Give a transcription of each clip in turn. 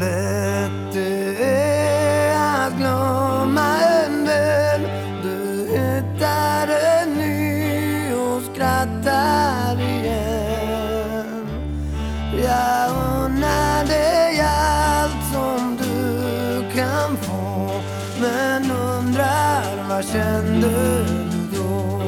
lätt det är att glömma en vän. Du hittar en ny och skrattar igen. Jag unnar dig allt som du kan få men undrar vad kände du då?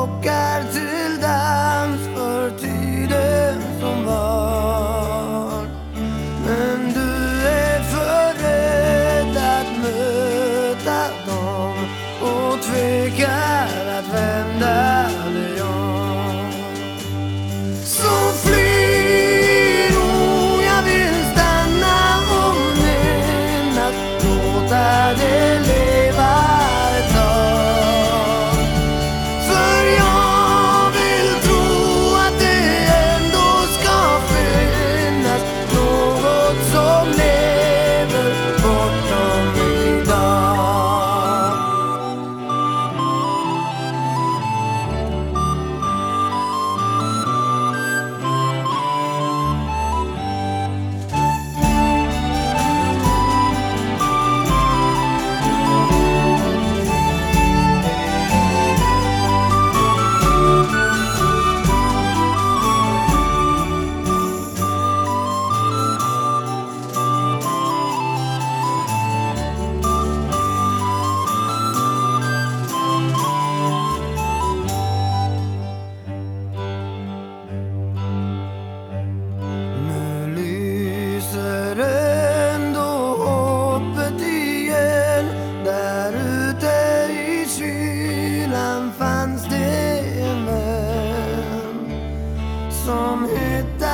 yok gertilden Som ensamheten